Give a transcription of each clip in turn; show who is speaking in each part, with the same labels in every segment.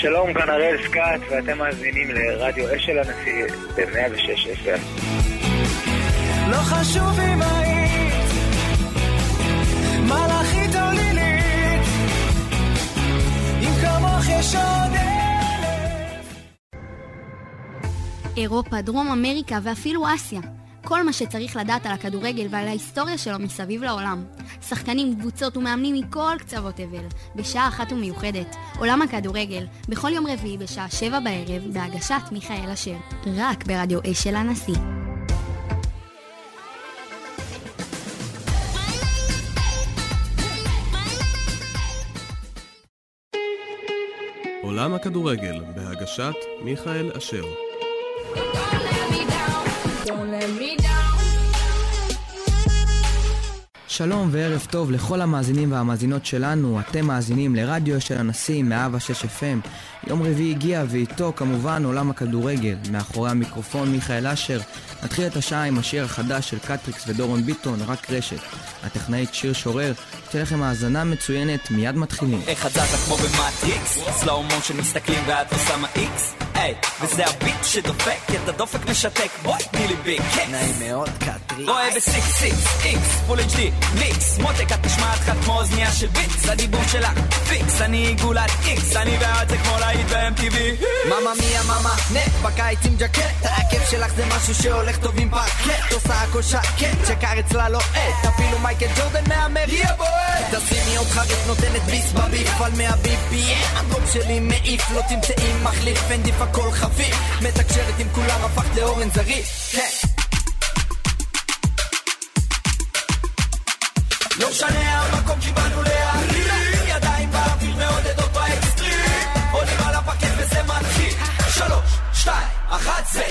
Speaker 1: שלום, כאן הראל סקאט, ואתם מאזינים לרדיו אשל הנשיא ב-106 FM.
Speaker 2: לא חשוב אם היית מלאכית או לילית, אם כמוך יש עוד אלף.
Speaker 3: אירופה, דרום אמריקה ואפילו אסיה. כל מה שצריך לדעת על הכדורגל ועל ההיסטוריה שלו מסביב לעולם. שחקנים, קבוצות ומאמנים מכל קצוות תבל, בשעה אחת ומיוחדת. עולם הכדורגל, בכל יום רביעי בשעה שבע בערב, בהגשת מיכאל אשר. רק ברדיו אש של הנשיא.
Speaker 4: עולם הכדורגל, בהגשת מיכאל אשר.
Speaker 5: שלום וערב טוב לכל המאזינים והמאזינות שלנו, אתם מאזינים לרדיו של הנשיא 106 FM. יום רביעי הגיע ואיתו כמובן עולם הכדורגל. מאחורי המיקרופון מיכאל אשר. נתחיל את השעה עם השיר החדש של קטריקס ודורון ביטון, רק רשת. הטכנאית שיר שורר, תהיה לכם האזנה מצוינת, מיד מתחילים.
Speaker 6: איך את זזה כמו במטריקס, סלואו מושן מסתכלים ואת עושה מה איקס, היי, וזה הביט שדופק, את הדופק משתק, בואי תני לי ביק, קקס.
Speaker 2: נעים מאוד, קטרי.
Speaker 6: רואה בסיקס סיקס איקס, פול HD, מיקס, מותק את נשמעת לך כמו אוזניה של ביטס, הדיבור שלך פיקס, אני עיגולת איקס, אני ואת זה כמו להיט ב-MTV.
Speaker 2: מאמה מיה מאמה נט בקיץ עם ג'קט. הכיף שלך זה משהו שהולך טוב עם פרקט עושה הכל שקט שקר אצלה לא עט. אפילו מייקל ג'ורדן מהמר יא בועט. תשימי עוד חריף נותנת ביס בביף. על 100 BPM הגול שלי מעיף לא תמצאי מחליף. פנדיף הכל חפיף מתקשרת עם כולם הפכת לאורן זריף. כן לא משנה המקום כי באנו להרים אחת, זה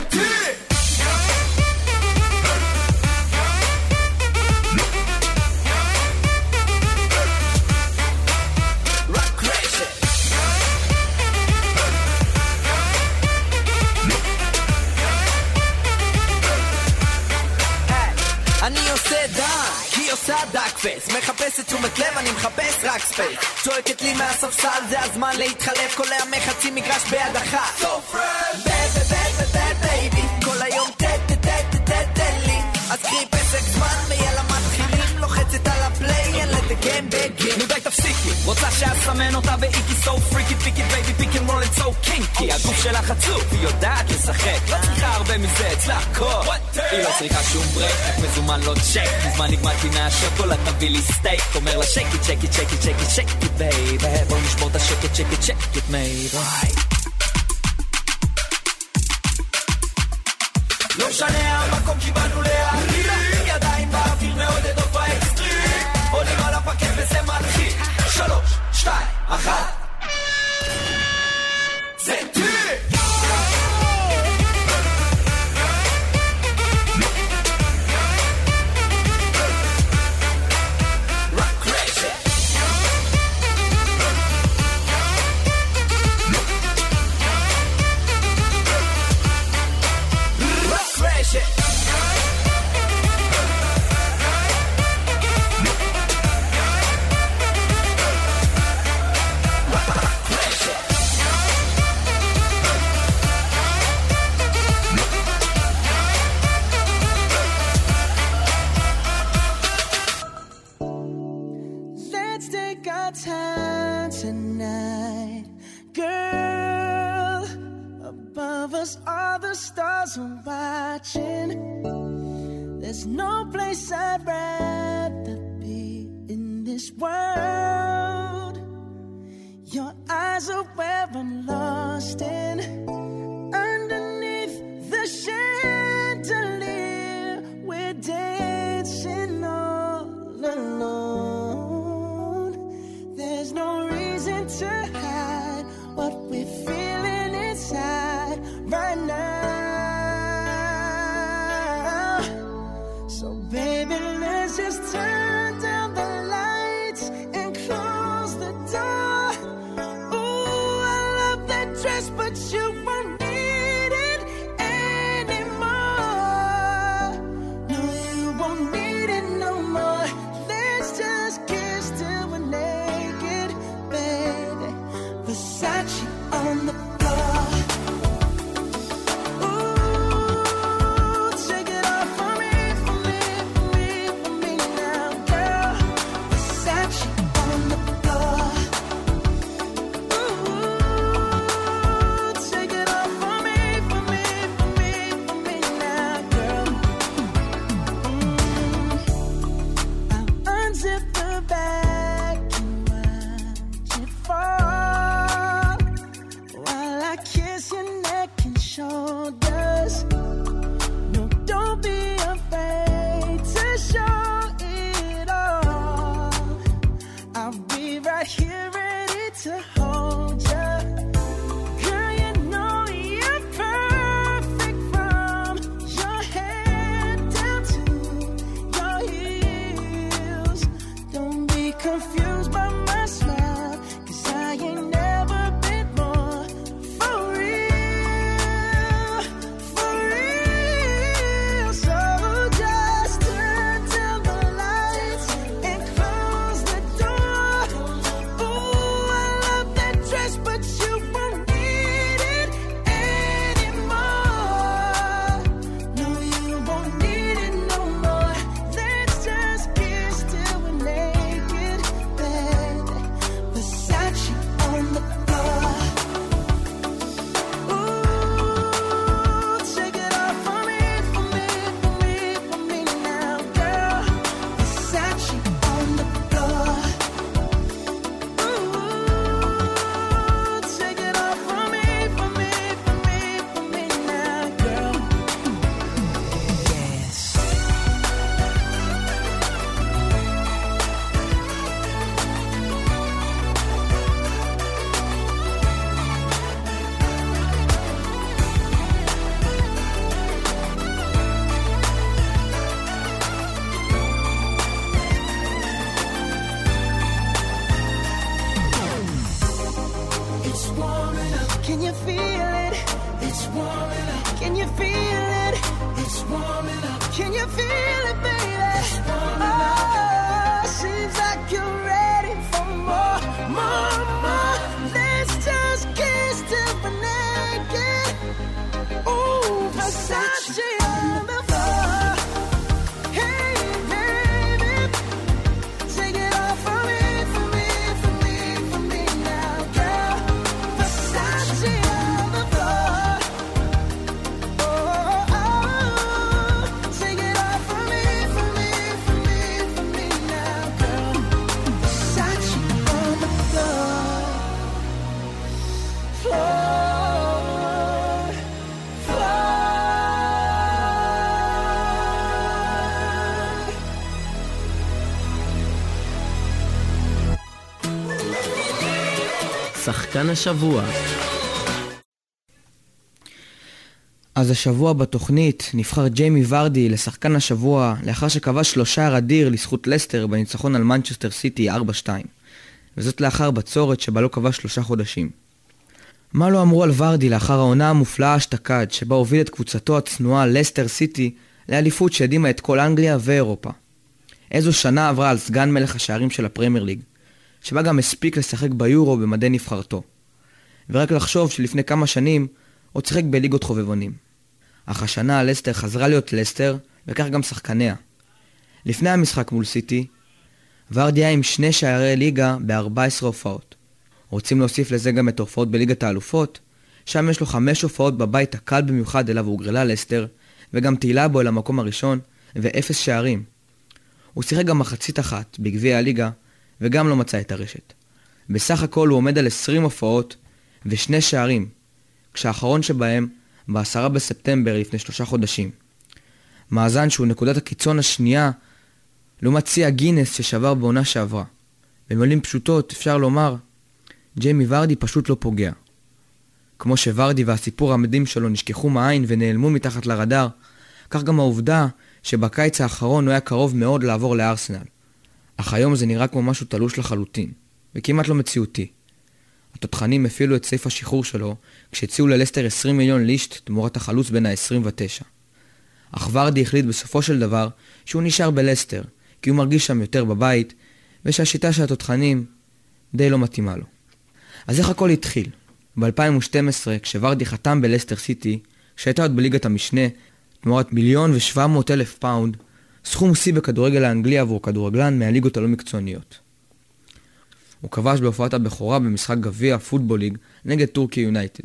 Speaker 2: face מחפשת תשומת לב, אני מחפש רק space צועקת לי מהספסל, זה הזמן להתחלף קולע מחצי מגרש ביד אחת So game begin.
Speaker 6: נו די תפסיקי, רוצה שאסמן אותה באיקי so freaky picky baby pick and roll so kinky. הגוף שלך עצוב, היא יודעת לשחק. לא צריכה הרבה מזה, אצלה הכל היא לא צריכה שום break, רק מזומן לא צ'ק מזמן נגמרתי מהשוקולד, תביא לי סטייק אומר לה shake it, shake it, shake it, shake it, shake it baby בוא נשבור את השקט, shake it baby
Speaker 2: לא משנה המקום כי שתיים, אחת
Speaker 5: שחקן השבוע. אז השבוע בתוכנית נבחר ג'יימי ורדי לשחקן השבוע לאחר שכבש שלושה אדיר לזכות לסטר בניצחון על מנצ'סטר סיטי 4-2 וזאת לאחר בצורת שבה לא כבש שלושה חודשים. מה לא אמרו על ורדי לאחר העונה המופלאה אשתקד שבה הוביל את קבוצתו הצנועה לסטר סיטי לאליפות שהדהימה את כל אנגליה ואירופה. איזו שנה עברה על סגן מלך השערים של הפרמייר ליג, שבה גם הספיק לשחק ביורו במדי נבחרתו. ורק לחשוב שלפני כמה שנים עוד שיחק בליגות חובבונים. אך השנה לסטר חזרה להיות לסטר, וכך גם שחקניה. לפני המשחק מול סיטי, ורדי היה עם שני שערי ליגה ב-14 הופעות. רוצים להוסיף לזה גם את ההופעות בליגת האלופות, שם יש לו חמש הופעות בבית הקל במיוחד אליו הוגרלה לסטר, וגם תהילה בו אל המקום הראשון, ואפס שערים. הוא שיחק גם מחצית אחת בגביע הליגה, וגם לא מצא את הרשת. בסך הכל הוא עומד על 20 הופעות ושני שערים, כשהאחרון שבהם ב-10 בספטמבר לפני שלושה חודשים. מאזן שהוא נקודת הקיצון השנייה לעומת שיא הגינס ששבר בעונה שעברה. במילים פשוטות אפשר לומר, ג'יימי ורדי פשוט לא פוגע. כמו שוורדי והסיפור המדהים שלו נשכחו מהעין ונעלמו מתחת לרדאר, כך גם העובדה שבקיץ האחרון הוא היה קרוב מאוד לעבור לארסנל. אך היום זה נראה כמו משהו תלוש לחלוטין, וכמעט לא מציאותי. התותחנים הפעילו את סעיף השחרור שלו, כשהציעו ללסטר 20 מיליון לישט תמורת החלוץ בין ה-29. אך ורדי החליט בסופו של דבר שהוא נשאר בלסטר, כי הוא מרגיש שם יותר בבית, ושהשיטה של התותחנים די לא מתאימה לו. אז איך הכל התחיל? ב-2012, כשוורדי חתם בלסטר סיטי, שהייתה עוד בליגת המשנה, תמורת מיליון ושבע מאות אלף פאונד, סכום שיא בכדורגל האנגלי עבור כדורגלן מהליגות הלא מקצועניות. הוא כבש בהופעת הבכורה במשחק גביע פוטבול ליג נגד טורקי יונייטד.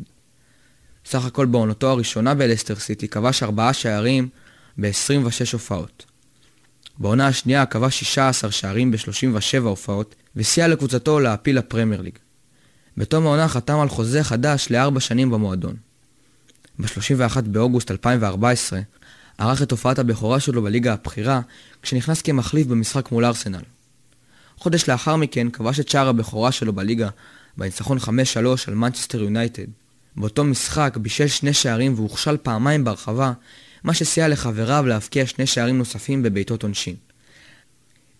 Speaker 5: סך הכל בעונתו הראשונה בלסטר סיטי כבש ארבעה שערים ב-26 הופעות. בעונה השנייה כבש 16 שערים ב-37 הופעות וסייע לקבוצתו להעפיל לפרמייר ליג. בתום העונה חתם על חוזה חדש לארבע שנים במועדון. ב-31 באוגוסט 2014 ערך את הופעת הבכורה שלו בליגה הבכירה, כשנכנס כמחליף במשחק מול ארסנל. חודש לאחר מכן כבש את שער הבכורה שלו בליגה, בניצחון 5-3 על מנצ'סטר יונייטד. באותו משחק בישל שני שערים והוכשל פעמיים ברחבה, מה שסייע לחבריו להבקיע שני שערים נוספים בבעיטות עונשין.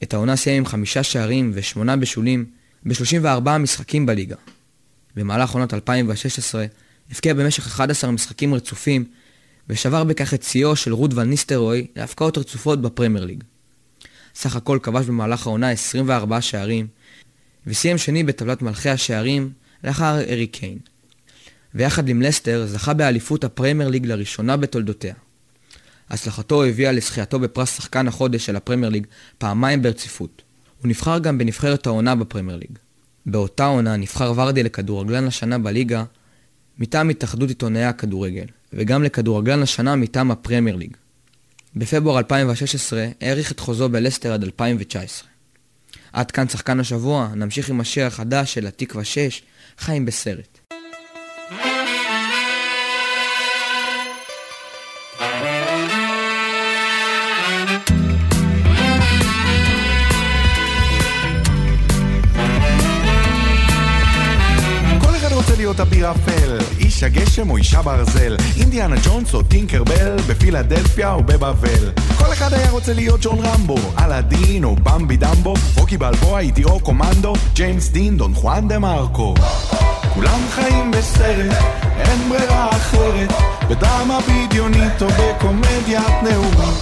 Speaker 5: את העונה סיים עם חמישה שערים ושמונה בשולים ב-34 משחקים בליגה. במהלך עונת 2016 הבקיע במשך 11 משחקים רצופים ושבר בכך את שיאו של רות ון ניסטרוי להפקעות רצופות בפרמייר ליג. סך הכל כבש במהלך העונה 24 שערים וסיים שני בטבלת מלכי השערים לאחר ארי קיין. ויחד עם לסטר זכה באליפות הפרמייר ליג לראשונה בתולדותיה. הצלחתו הביאה לזכייתו בפרס שחקן החודש של הפרמייר ליג פעמיים ברציפות. הוא נבחר גם בנבחרת העונה בפרמייר ליג. באותה עונה נבחר ורדי לכדורגלן השנה בליגה מטעם התאחדות עיתונאי הכדורגל, וגם לכדורגלן השנה מטעם הפרמייר ליג. בפברואר 2016 האריך את חוזו בלסטר עד 2019. עד כאן שחקן השבוע, נמשיך עם השיר החדש של התקווה 6, חיים בסרט.
Speaker 7: אישה ברזל, אינדיאנה ג'ונס או טינקרבל, בפילדלפיה או בבבל. כל אחד היה רוצה להיות ג'ון רמבו, אלאדין או במבי דמבו, רוקי בלבוע, איטי או קומנדו, ג'יימס דין, דון חואן דה מרקו. כולם חיים בסרט, אין ברירה אחרת, בדרמה בדיונית או בקומדיית נאומים.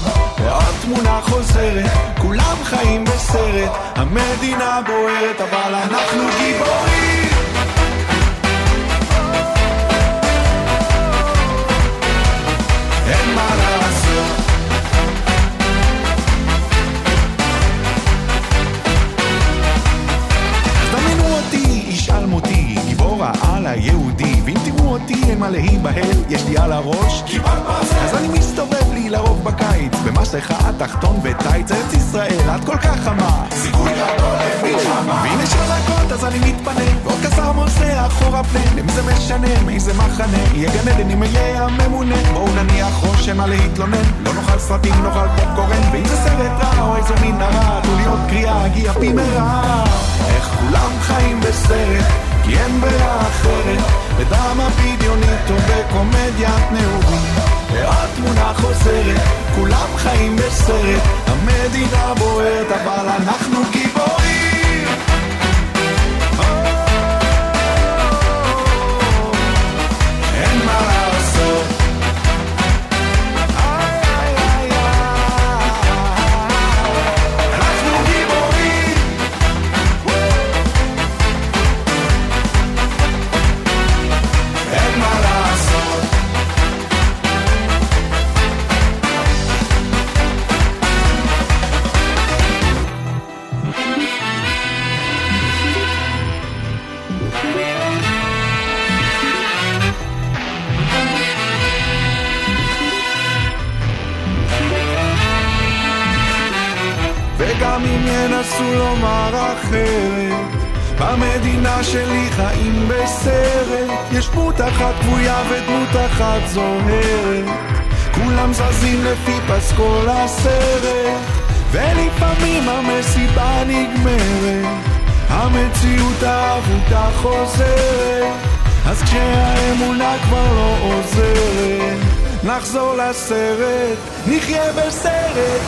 Speaker 7: ועוד תמונה חוזרת, כולם חיים בסרט, המדינה בוערת אבל אנחנו גיבורים! אין מה לעשות. אז דמיינו אותי, איש אלמותי, גיבור העל היהודי אותי עם הלהי בהל, יש לי על הראש. כיפת ברזל אז אני מסתובב לי לרוב בקיץ במסכה התחתון וטייץ ארץ ישראל, את כל כך חמה. סיכוי גדול למלחמה. ואם יש חזקות אז אני מתפנה ועוד כסר מוסע אחורה פנה. למי זה משנה, מאיזה מחנה? יהיה גן עדן אם אהיה הממונה. בואו נניח ראש אין מה להתלונן. לא נאכל סרטים, נאכל פופקורן. ואם זה סרט רע או איזו מנהרה תנו לי עוד קריאה, הגיע במהרה איך כולם חיים בסרט כי אין ברירה בדרמה בדיונית או בקומדיית נעורים. ועוד תמונה חוזרת כולם חיים בסרט. המדינה בוערת אבל אנחנו גיבורים במדינה שלי חיים בסרט. יש דמות אחת כבויה ודמות אחת זוהרת. כולם זזים לפי פסקול הסרט. ולפעמים המסיבה נגמרת. המציאות האבודה חוזרת. אז כשהאמונה כבר לא עוזרת נחזור לסרט, נחיה בסרט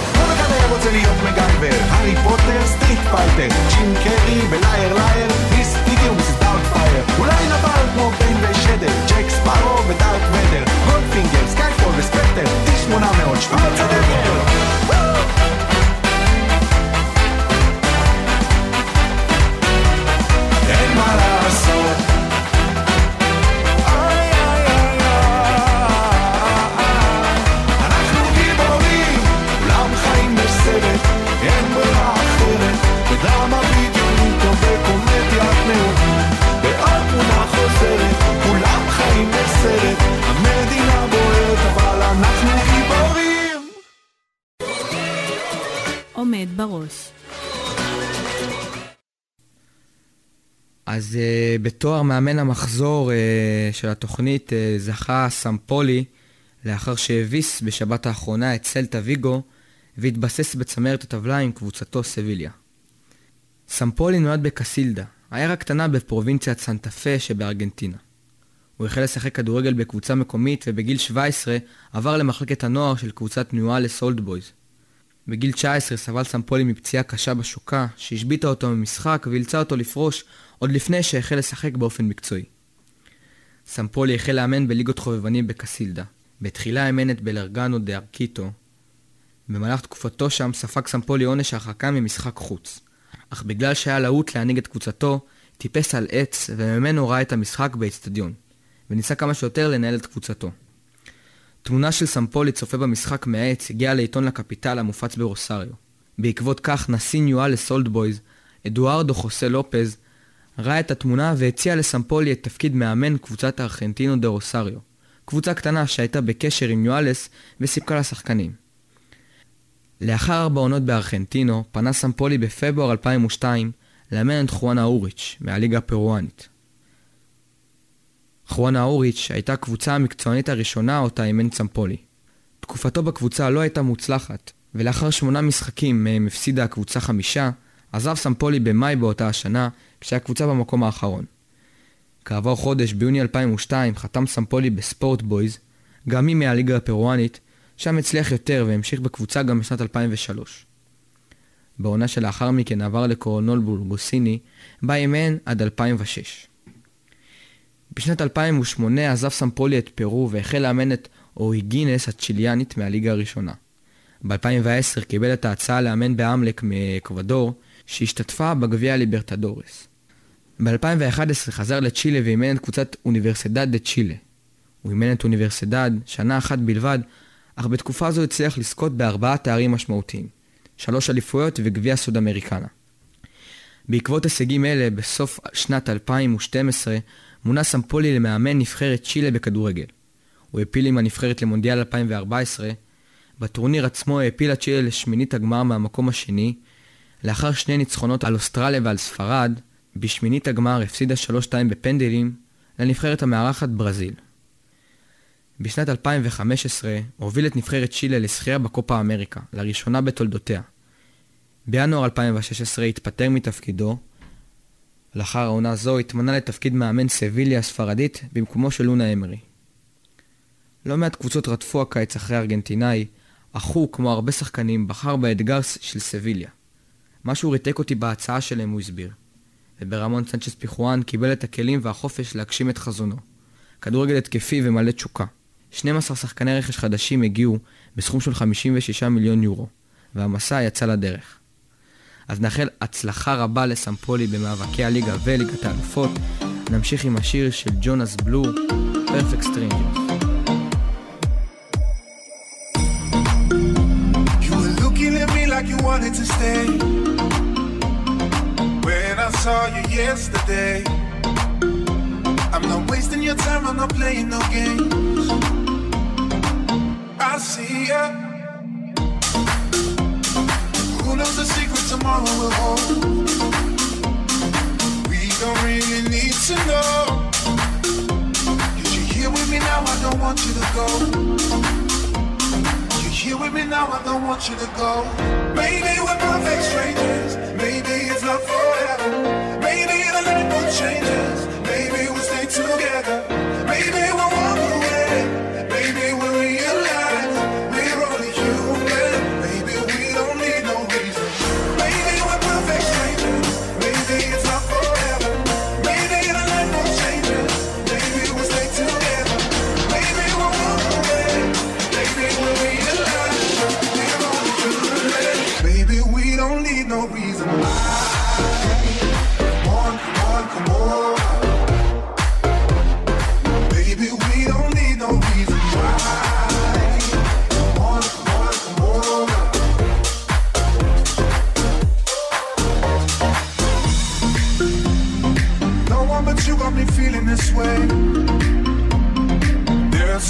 Speaker 7: רוצה להיות מגנבר. הארי פוטר, סטריט פייטר. ג'ים קרי בלייר לייר מיס פיגי ומיס דארק פייר. אולי נבל כמו ביין ושדר ג'ק ספארו ודארק ודר גולדפינגר, סקייפול וספקטר T800 שוורצנגר אין
Speaker 8: בראש.
Speaker 5: אז uh, בתואר מאמן המחזור uh, של התוכנית uh, זכה סמפולי לאחר שהביס בשבת האחרונה את סלטה ויגו והתבסס בצמרת הטבלה עם קבוצתו סביליה. סמפולי נולד בקסילדה, עיירה קטנה בפרובינציית סנטה פה שבארגנטינה. הוא החל לשחק כדורגל בקבוצה מקומית ובגיל 17 עבר למחלקת הנוער של קבוצת ניואלס אולד בויז. בגיל 19 סבל סמפולי מפציעה קשה בשוקו, שהשביתה אותו ממשחק ואילצה אותו לפרוש עוד לפני שהחל לשחק באופן מקצועי. סמפולי החל לאמן בליגות חובבנים בקסילדה. בתחילה אימן את בלרגנו דה ארקיטו. במהלך תקופתו שם ספג סמפולי עונש הרחקה ממשחק חוץ. אך בגלל שהיה להוט להנהיג את קבוצתו, טיפס על עץ וממנו ראה את המשחק באצטדיון, וניסה כמה שיותר לנהל את קבוצתו. תמונה של סמפולי צופה במשחק מהעץ הגיעה לעיתון לקפיטל המופץ ברוסריו. בעקבות כך נשיא ניואלס אולדבויז, אדוארדו חוסה לופז, ראה את התמונה והציע לסמפולי את תפקיד מאמן קבוצת ארכנטינו דה רוסריו, קבוצה קטנה שהייתה בקשר עם ניואלס וסיפקה לשחקנים. לאחר ארבע עונות בארכנטינו, פנה סמפולי בפברואר 2002 לאמן את חואנה אוריץ' מהליגה הפרואנית. חואנה אוריץ' הייתה הקבוצה המקצוענית הראשונה אותה אימן סמפולי. תקופתו בקבוצה לא הייתה מוצלחת, ולאחר שמונה משחקים מהם הפסידה הקבוצה חמישה, עזב סמפולי במאי באותה השנה, כשהקבוצה במקום האחרון. כעבור חודש, ביוני 2002, חתם סמפולי בספורט בויז, גם היא מהליגה הפרואנית, שם הצליח יותר והמשיך בקבוצה גם בשנת 2003. בעונה שלאחר מכן עבר לקורונול בורגוסיני, בה אימן עד 2006. בשנת 2008 עזב סמפולי את פרו והחל לאמן את אוהיגינס הצ'יליאנית מהליגה הראשונה. ב-2010 קיבל את ההצעה לאמן באמלק מאקוודור, שהשתתפה בגביע ליברטדורס. ב-2011 חזר לצ'ילה ואימן את קבוצת אוניברסידד דה צ'ילה. הוא אימן את אוניברסידד שנה אחת בלבד, אך בתקופה זו הצליח לזכות בארבעה תארים משמעותיים, שלוש אליפויות וגביע סוד אמריקנה. בעקבות הישגים אלה, בסוף שנת 2012, מונה סמפולי למאמן נבחרת צ'ילה בכדורגל. הוא העפיל עם הנבחרת למונדיאל 2014, בטורניר עצמו העפילה צ'ילה לשמינית הגמר מהמקום השני, לאחר שני ניצחונות על אוסטרליה ועל ספרד, בשמינית הגמר הפסידה 3-2 בפנדלים לנבחרת המארחת ברזיל. בשנת 2015 הוביל את נבחרת צ'ילה לזכייה בקופה אמריקה, לראשונה בתולדותיה. בינואר 2016 התפטר מתפקידו, לאחר העונה זו התמנה לתפקיד מאמן סביליה הספרדית במקומו של לונה אמרי. לא מעט קבוצות רדפו הקיץ אחרי ארגנטינאי, אך הוא, כמו הרבה שחקנים, בחר באתגר של סביליה. משהו ריתק אותי בהצעה שלהם, הוא הסביר. וברמון סנצ'ס פיחואן קיבל את הכלים והחופש להגשים את חזונו. כדורגל התקפי ומלא תשוקה. 12 שחקני רכש חדשים הגיעו בסכום של 56 מיליון יורו, והמסע יצא לדרך. אז נאחל הצלחה רבה לסמפולי במאבקי הליגה וליגת האלופות. נמשיך עם השיר של Jonas Blue, Perfect Strangers.
Speaker 8: like you wanted to stay. When I saw you yesterday, I'm not wasting your time, I'm not playing no games. I see ya. Who knows the secret tomorrow will hold? We don't really need to know. Cause you're here with me now, I don't want you to go. You're here with me now, I don't want you to go. Maybe we're perfect strangers. Maybe it's not forever. Maybe the light will change us. Maybe we'll stay together.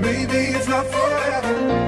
Speaker 9: Maybe it's not forever.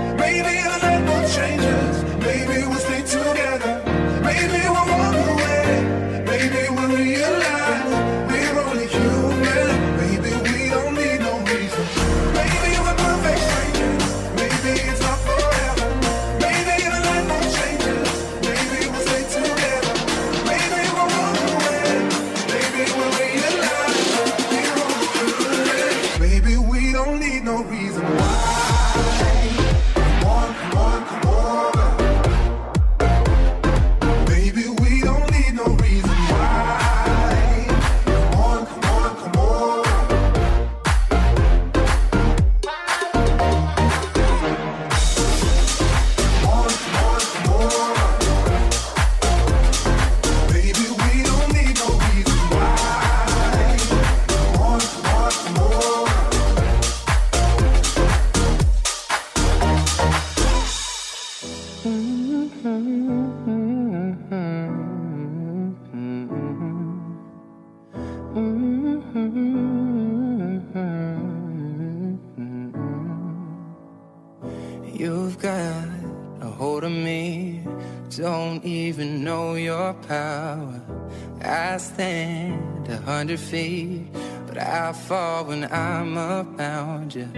Speaker 9: 100 feet, but I fall when I'm around you.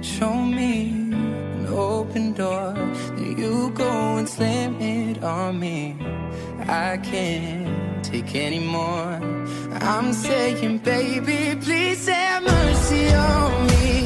Speaker 9: Show me an open door, then you go and slam it on me. I can't take anymore. I'm saying, baby, please have mercy on me.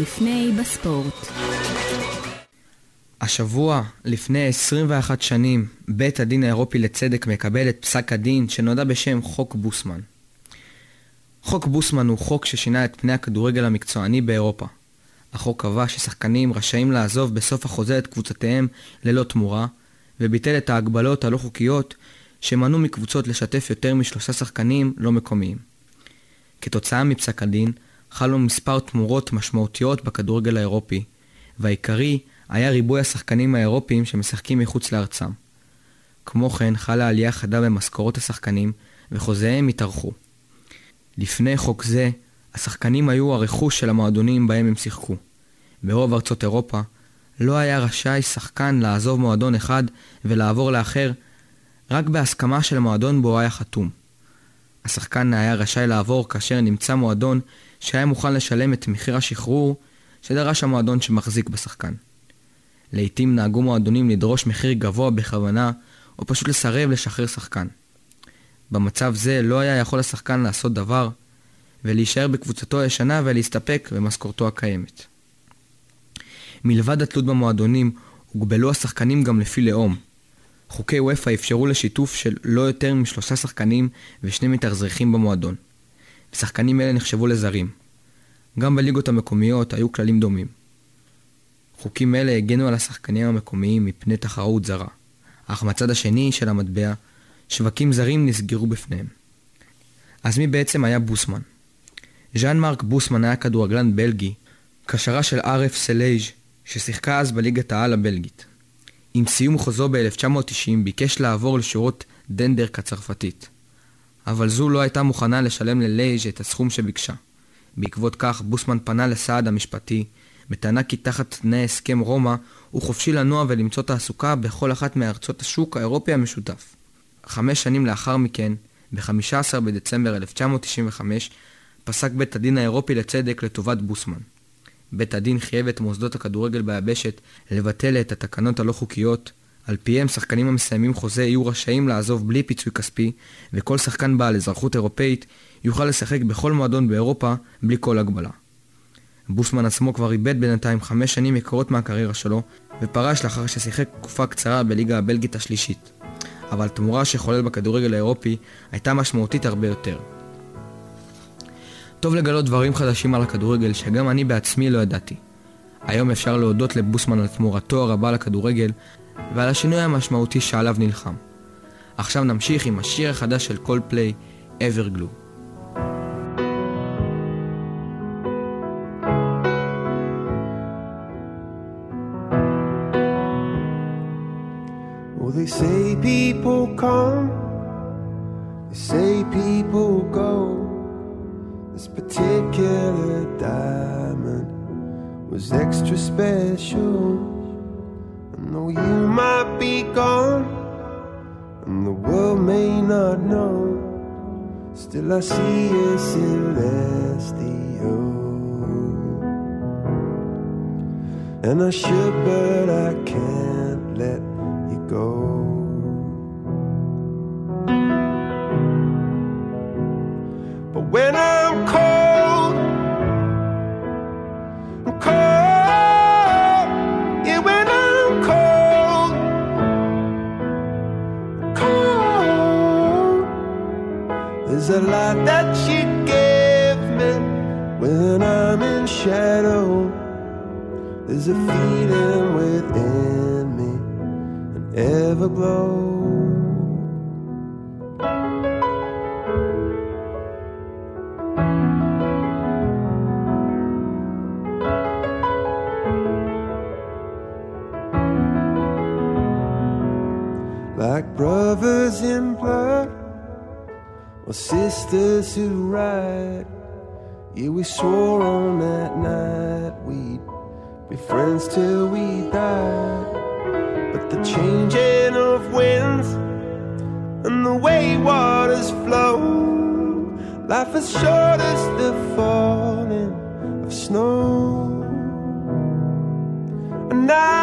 Speaker 10: לפני בספורט.
Speaker 5: השבוע, לפני 21 שנים, בית הדין האירופי לצדק מקבל את פסק הדין שנודע בשם חוק בוסמן. חוק בוסמן הוא חוק ששינה את פני הכדורגל המקצועני באירופה. החוק קבע ששחקנים רשאים לעזוב בסוף החוזה את קבוצותיהם ללא תמורה, וביטל את ההגבלות הלא חוקיות שמנעו מקבוצות לשתף יותר משלושה שחקנים לא מקומיים. כתוצאה מפסק הדין, חלו מספר תמורות משמעותיות בכדורגל האירופי, והעיקרי היה ריבוי השחקנים האירופיים שמשחקים מחוץ לארצם. כמו כן, חלה עלייה חדה במשכורות השחקנים, וחוזיהם התארכו. לפני חוק זה, השחקנים היו הרכוש של המועדונים בהם הם שיחקו. ברוב ארצות אירופה, לא היה רשאי שחקן לעזוב מועדון אחד ולעבור לאחר רק בהסכמה של המועדון בו היה חתום. השחקן היה רשאי לעבור כאשר נמצא מועדון שהיה מוכן לשלם את מחיר השחרור שדרש המועדון שמחזיק בשחקן. לעתים נהגו מועדונים לדרוש מחיר גבוה בכוונה, או פשוט לסרב לשחרר שחקן. במצב זה לא היה יכול השחקן לעשות דבר, ולהישאר בקבוצתו הישנה ולהסתפק במשכורתו הקיימת. מלבד התלות במועדונים, הוגבלו השחקנים גם לפי לאום. חוקי וופא אפשרו לשיתוף של לא יותר משלושה שחקנים ושני מתאכזרחים במועדון. ושחקנים אלה נחשבו לזרים. גם בליגות המקומיות היו כללים דומים. חוקים אלה הגנו על השחקנים המקומיים מפני תחרות זרה, אך מצד השני של המטבע, שווקים זרים נסגרו בפניהם. אז מי בעצם היה בוסמן? ז'אן מרק בוסמן היה כדורגלן בלגי, קשרה של אר אף סי לייז' ששיחקה אז בליגת העל הבלגית. עם סיום חוזו ב-1990 ביקש לעבור לשורות דנדרק הצרפתית. אבל זו לא הייתה מוכנה לשלם ללייז' את הסכום שביקשה. בעקבות כך בוסמן פנה לסעד המשפטי, בטענה כי תחת תנאי הסכם רומא הוא חופשי לנוע ולמצוא תעסוקה בכל אחת מארצות השוק האירופי המשותף. חמש שנים לאחר מכן, ב-15 בדצמבר 1995, פסק בית הדין האירופי לצדק לטובת בוסמן. בית הדין חייב את מוסדות הכדורגל ביבשת לבטל את התקנות הלא חוקיות, על פיהם שחקנים המסיימים חוזה יהיו רשאים לעזוב בלי פיצוי כספי, וכל שחקן בעל אזרחות אירופאית יוכל לשחק בכל מועדון באירופה בלי כל הגבלה. בוסמן עצמו כבר איבד בינתיים חמש שנים יקרות מהקריירה שלו, ופרש לאחר ששיחק תקופה קצרה בליגה הבלגית השלישית. אבל התמורה שחולל בכדורגל האירופי הייתה משמעותית הרבה יותר. טוב לגלות דברים חדשים על הכדורגל שגם אני בעצמי לא ידעתי. היום אפשר להודות לבוסמן על תמורתו הרבה לכדורגל ועל השינוי המשמעותי שעליו נלחם. עכשיו נמשיך עם השיר החדש של קולפליי, Everglue.
Speaker 11: Oh, they say people come, they say people go. This particular diamond was extra special. Though you might be gone, and the world may not know, still I see a celestial. And I should, but I can't let you go. There's light that you give me when I'm in shadow. There's a feeling within me, an everglow. Or sisters who ride. Yeah, we swore on that night we'd be friends till we died. But the changing of winds and the way waters flow, life is short as the falling of snow. And I'm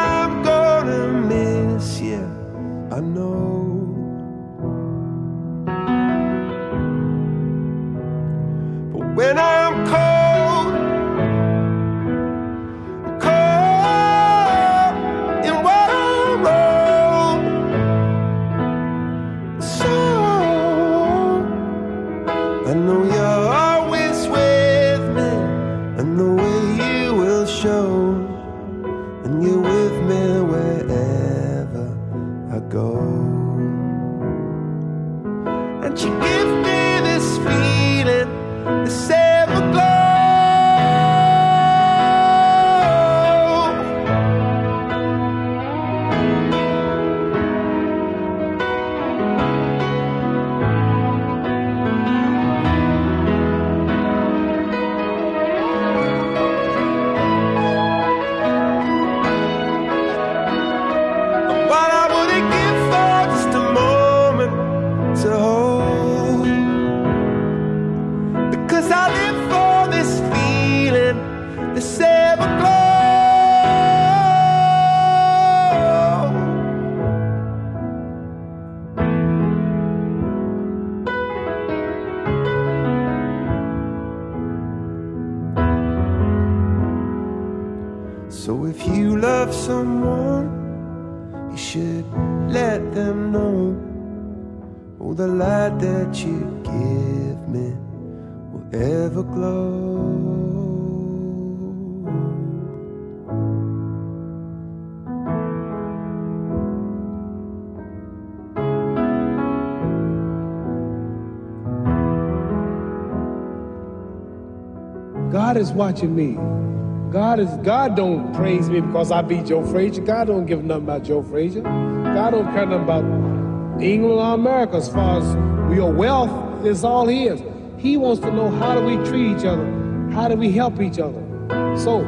Speaker 12: God is watching me. God is God don't praise me because I beat Joe Frazier. God don't give nothing about Joe Frazier. God don't care nothing about England or America as far as your wealth is all his. He wants to know how do we treat each other? How do we help each other? So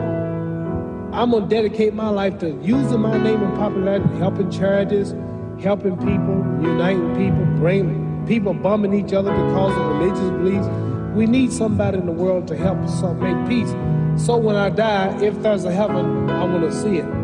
Speaker 12: I'm gonna dedicate my life to using my name and popularity, helping charities, helping people, uniting people, bringing people bumming each other because of religious beliefs we need somebody in the world to help us make peace. So when I die, if there's a heaven, I want to see
Speaker 2: it.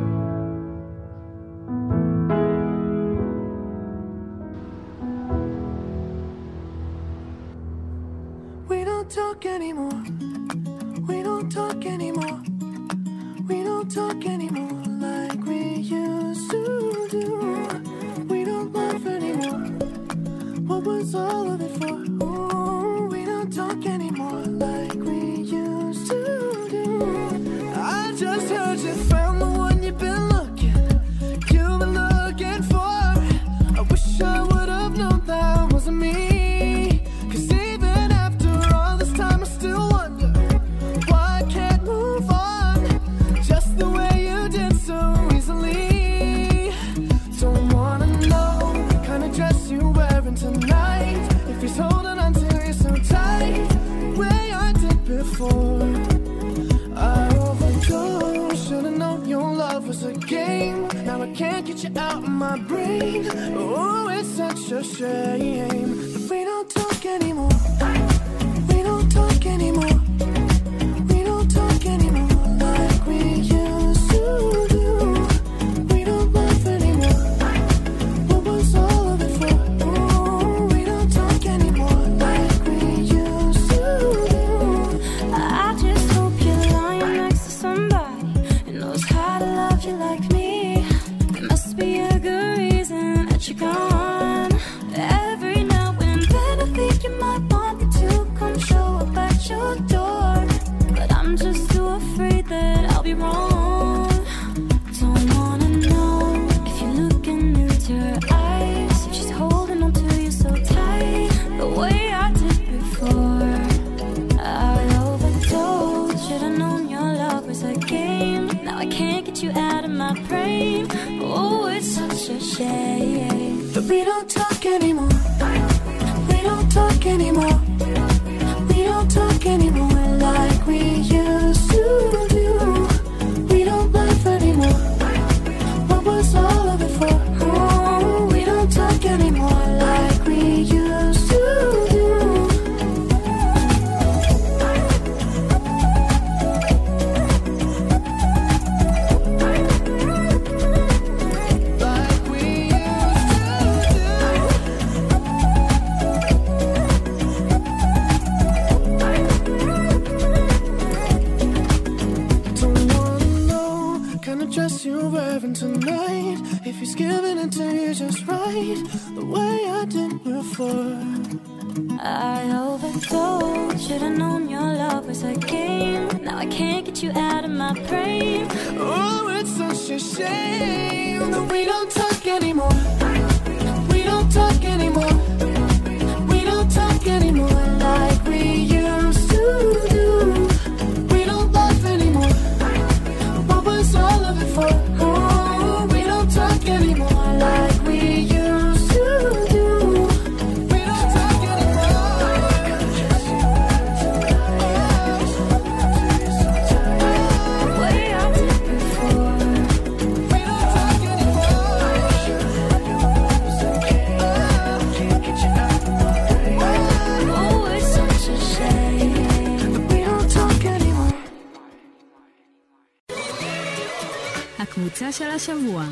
Speaker 10: השבוע.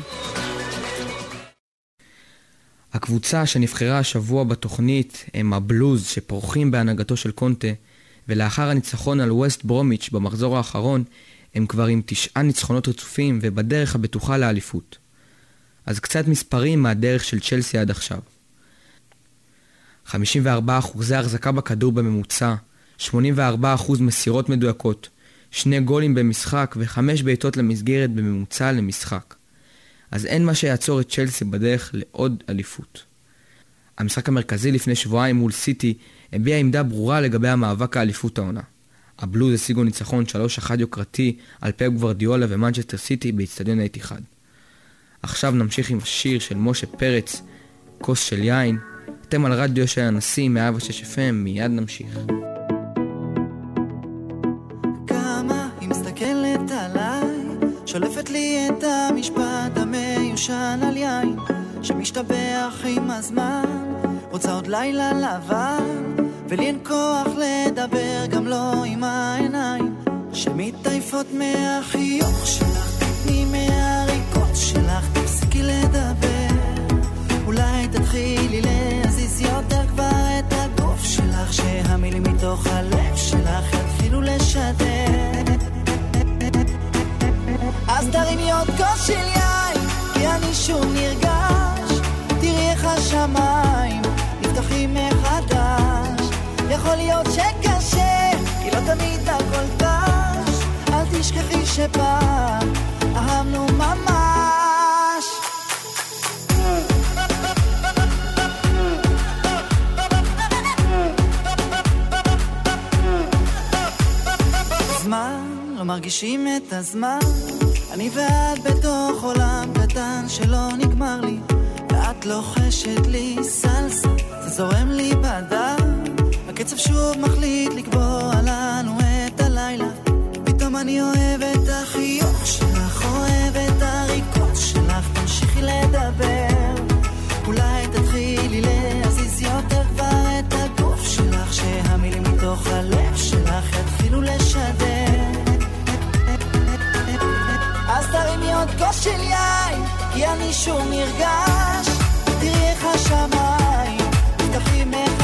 Speaker 5: הקבוצה שנבחרה השבוע בתוכנית הם הבלוז שפורחים בהנהגתו של קונטה, ולאחר הניצחון על ווסט ברומיץ' במחזור האחרון, הם כבר עם תשעה ניצחונות רצופים ובדרך הבטוחה לאליפות. אז קצת מספרים מהדרך של צ'לסי עד עכשיו. 54% החזקה בכדור בממוצע, 84% מסירות מדויקות, שני גולים במשחק וחמש בעיטות למסגרת בממוצע למשחק. אז אין מה שיעצור את צ'לסי בדרך לעוד אליפות. המשחק המרכזי לפני שבועיים מול סיטי הביע עמדה ברורה לגבי המאבק האליפות העונה. הבלוז השיגו ניצחון 3-1 יוקרתי על פפ גוורדיולה ומנצ'סטר סיטי באיצטדיון האיתיחד. עכשיו נמשיך עם השיר של משה פרץ, כוס של יין. אתם על רדיו של הנשיא 106 FM, מיד נמשיך.
Speaker 13: לי את המשפט המיושן על יין, שמשתבח עם הזמן, רוצה עוד לילה לבן, ולי אין כוח לדבר גם לא עם העיניים, שמתעייפות מהחיוך שלך, תתני מהריקות שלך, תפסיקי לדבר, אולי תתחילי להזיז יותר כבר את הגוף שלך, שהמילים מתוך הלב שלך יתחילו לשדר. אז תרימי עוד כוס של יין, כי אני שוב נרגש. תראי איך השמיים נפתחים מחדש. יכול להיות שקשה, כי לא תמיד הכל דש. אל תשכחי שפעם אהבנו ממש. לא מרגישים את הזמן. אני ואת בתוך עולם קטן שלא נגמר לי, ואת לוחשת לי סלסה, זה זורם לי בדם. הקצב שוב מחליט לקבוע לנו את הלילה. פתאום אני אוהב את החיוך שלך, אוהב את הריקות שלך, תמשיכי לדבר. אולי תתחילי להזיז יותר כבר את הגוף שלך, שהמילים מתוך הלב שלך יתחילו לשדר. אז תרימי עוד כוס של יין, כי אני שוב נרגש. תראי איך השמיים נפתחים מחדש.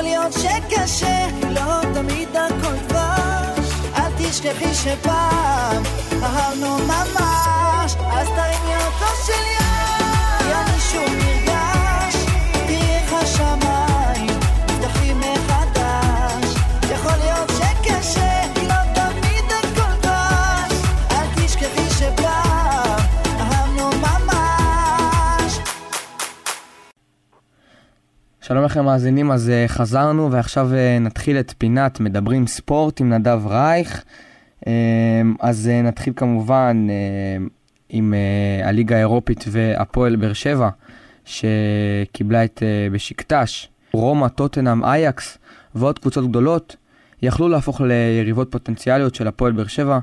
Speaker 13: יכול להיות שקשה, לא תמיד הכל דבש. אל תשכחי שפעם אהבנו ממש. אז תרימי עוד כוס של כי אני שוב נרגש.
Speaker 5: שלום לכם מאזינים, אז uh, חזרנו ועכשיו uh, נתחיל את פינת מדברים ספורט עם נדב רייך. Uh, אז uh, נתחיל כמובן uh, עם uh, הליגה האירופית והפועל באר שבע, שקיבלה את uh, בשקטש, רומא, טוטנאם, אייקס ועוד קבוצות גדולות, יכלו להפוך ליריבות פוטנציאליות של הפועל באר שבע,